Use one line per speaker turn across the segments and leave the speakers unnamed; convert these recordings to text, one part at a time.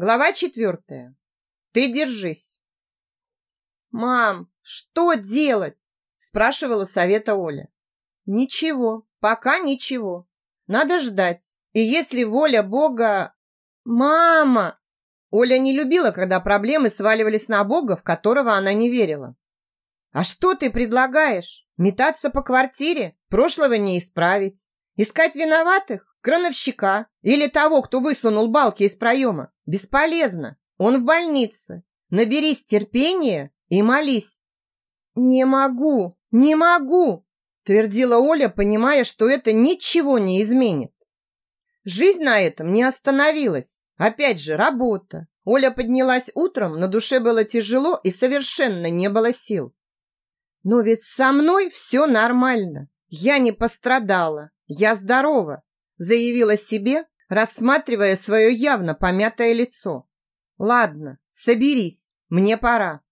Глава четвертая. Ты держись. Мам, что делать? Спрашивала совета Оля. Ничего, пока ничего. Надо ждать. И если воля Бога... Мама! Оля не любила, когда проблемы сваливались на Бога, в которого она не верила. А что ты предлагаешь? Метаться по квартире? Прошлого не исправить. Искать виноватых? крановщика или того, кто высунул балки из проема. Бесполезно. Он в больнице. Наберись терпения и молись. Не могу, не могу, твердила Оля, понимая, что это ничего не изменит. Жизнь на этом не остановилась. Опять же, работа. Оля поднялась утром, на душе было тяжело и совершенно не было сил. Но ведь со мной все нормально. Я не пострадала. Я здорова заявила себе, рассматривая свое явно помятое лицо. Ладно, соберись, мне пора.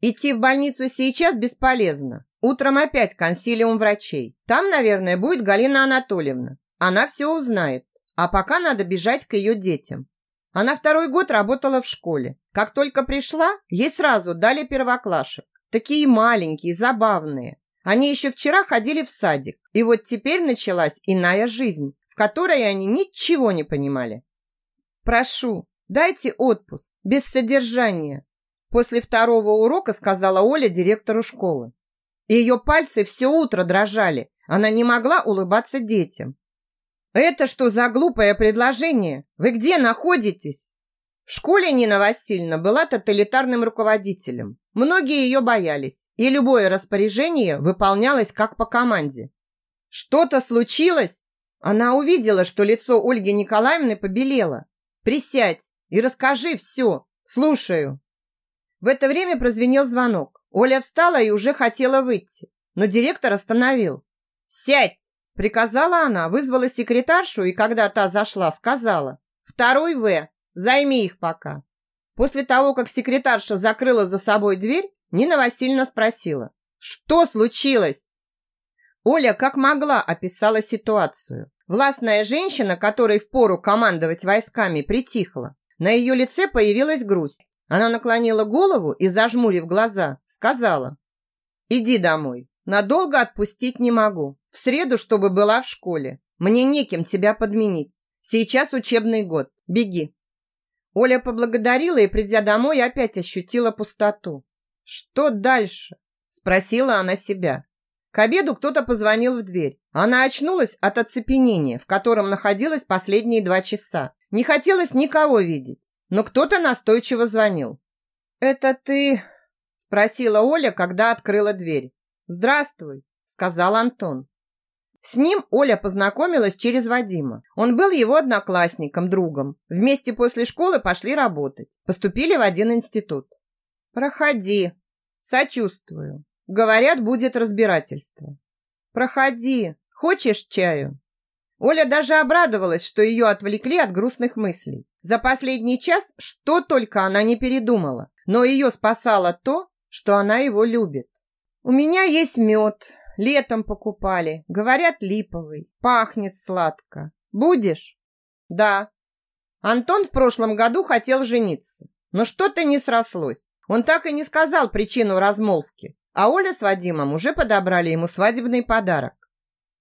Идти в больницу сейчас бесполезно. Утром опять консилиум врачей. Там, наверное, будет Галина Анатольевна. Она все узнает. А пока надо бежать к ее детям. Она второй год работала в школе. Как только пришла, ей сразу дали первоклашек. Такие маленькие, забавные. Они еще вчера ходили в садик, и вот теперь началась иная жизнь, в которой они ничего не понимали. «Прошу, дайте отпуск, без содержания», после второго урока сказала Оля директору школы. Ее пальцы все утро дрожали, она не могла улыбаться детям. «Это что за глупое предложение? Вы где находитесь?» В школе Нина Васильевна была тоталитарным руководителем. Многие ее боялись, и любое распоряжение выполнялось как по команде. Что-то случилось? Она увидела, что лицо Ольги Николаевны побелело. Присядь и расскажи все. Слушаю. В это время прозвенел звонок. Оля встала и уже хотела выйти, но директор остановил. «Сядь!» – приказала она, вызвала секретаршу и, когда та зашла, сказала. «Второй В. Займи их пока». После того, как секретарша закрыла за собой дверь, Нина Васильевна спросила, что случилось? Оля как могла описала ситуацию. Властная женщина, которой впору командовать войсками, притихла. На ее лице появилась грусть. Она наклонила голову и, зажмурив глаза, сказала, «Иди домой. Надолго отпустить не могу. В среду, чтобы была в школе. Мне неким тебя подменить. Сейчас учебный год. Беги». Оля поблагодарила и, придя домой, опять ощутила пустоту. «Что дальше?» – спросила она себя. К обеду кто-то позвонил в дверь. Она очнулась от оцепенения, в котором находилась последние два часа. Не хотелось никого видеть, но кто-то настойчиво звонил. «Это ты?» – спросила Оля, когда открыла дверь. «Здравствуй», – сказал Антон. С ним Оля познакомилась через Вадима. Он был его одноклассником, другом. Вместе после школы пошли работать. Поступили в один институт. «Проходи. Сочувствую. Говорят, будет разбирательство». «Проходи. Хочешь чаю?» Оля даже обрадовалась, что ее отвлекли от грустных мыслей. За последний час что только она не передумала, но ее спасало то, что она его любит. «У меня есть мед, Летом покупали. Говорят, липовый. Пахнет сладко. Будешь? Да. Антон в прошлом году хотел жениться, но что-то не срослось. Он так и не сказал причину размолвки, а Оля с Вадимом уже подобрали ему свадебный подарок.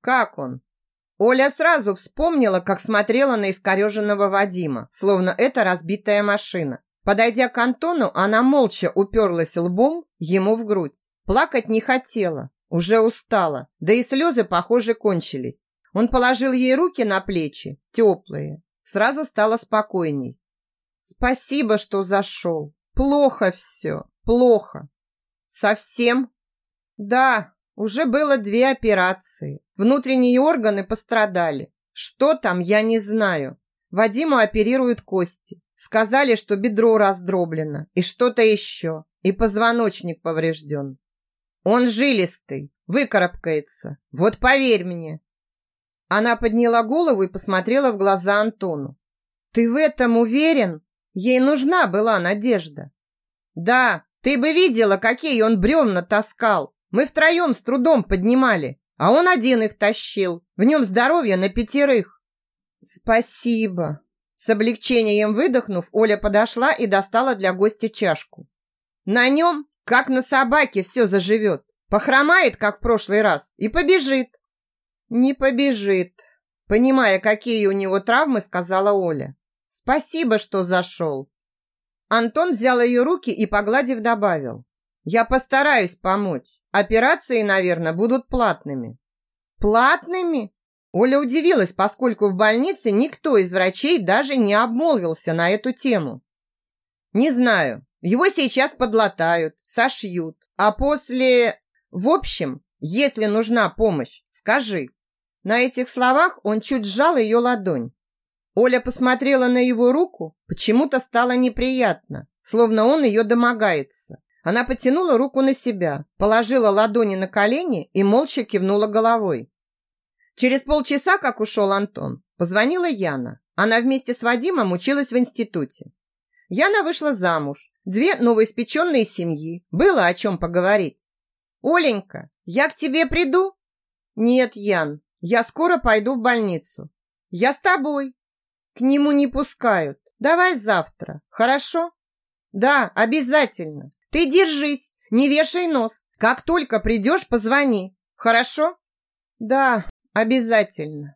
Как он? Оля сразу вспомнила, как смотрела на искореженного Вадима, словно это разбитая машина. Подойдя к Антону, она молча уперлась лбом ему в грудь. Плакать не хотела, уже устала, да и слезы, похоже, кончились. Он положил ей руки на плечи, теплые. Сразу стало спокойней. Спасибо, что зашел. Плохо все, плохо. Совсем? Да, уже было две операции. Внутренние органы пострадали. Что там, я не знаю. Вадиму оперируют кости. Сказали, что бедро раздроблено и что-то еще. И позвоночник поврежден. Он жилистый, выкарабкается. Вот поверь мне. Она подняла голову и посмотрела в глаза Антону. Ты в этом уверен? Ей нужна была надежда. Да, ты бы видела, какие он бревна таскал. Мы втроем с трудом поднимали, а он один их тащил. В нем здоровье на пятерых. Спасибо, С облегчением выдохнув, Оля подошла и достала для гостя чашку. На нем, как на собаке, все заживет. Похромает, как в прошлый раз, и побежит. Не побежит. Понимая, какие у него травмы, сказала Оля. Спасибо, что зашел. Антон взял ее руки и, погладив, добавил. Я постараюсь помочь. Операции, наверное, будут платными. Платными? Оля удивилась, поскольку в больнице никто из врачей даже не обмолвился на эту тему. Не знаю, его сейчас подлатают, сошьют, а после... В общем, если нужна помощь, скажи. На этих словах он чуть сжал ее ладонь. Оля посмотрела на его руку, почему-то стало неприятно, словно он ее домогается. Она потянула руку на себя, положила ладони на колени и молча кивнула головой. Через полчаса, как ушел Антон, позвонила Яна. Она вместе с Вадимом училась в институте. Яна вышла замуж. Две новоиспеченные семьи. Было о чем поговорить. «Оленька, я к тебе приду?» «Нет, Ян, я скоро пойду в больницу. Я с тобой». «К нему не пускают. Давай завтра, хорошо?» «Да, обязательно. Ты держись, не вешай нос. Как только придешь, позвони. Хорошо?» «Да, Обязательно.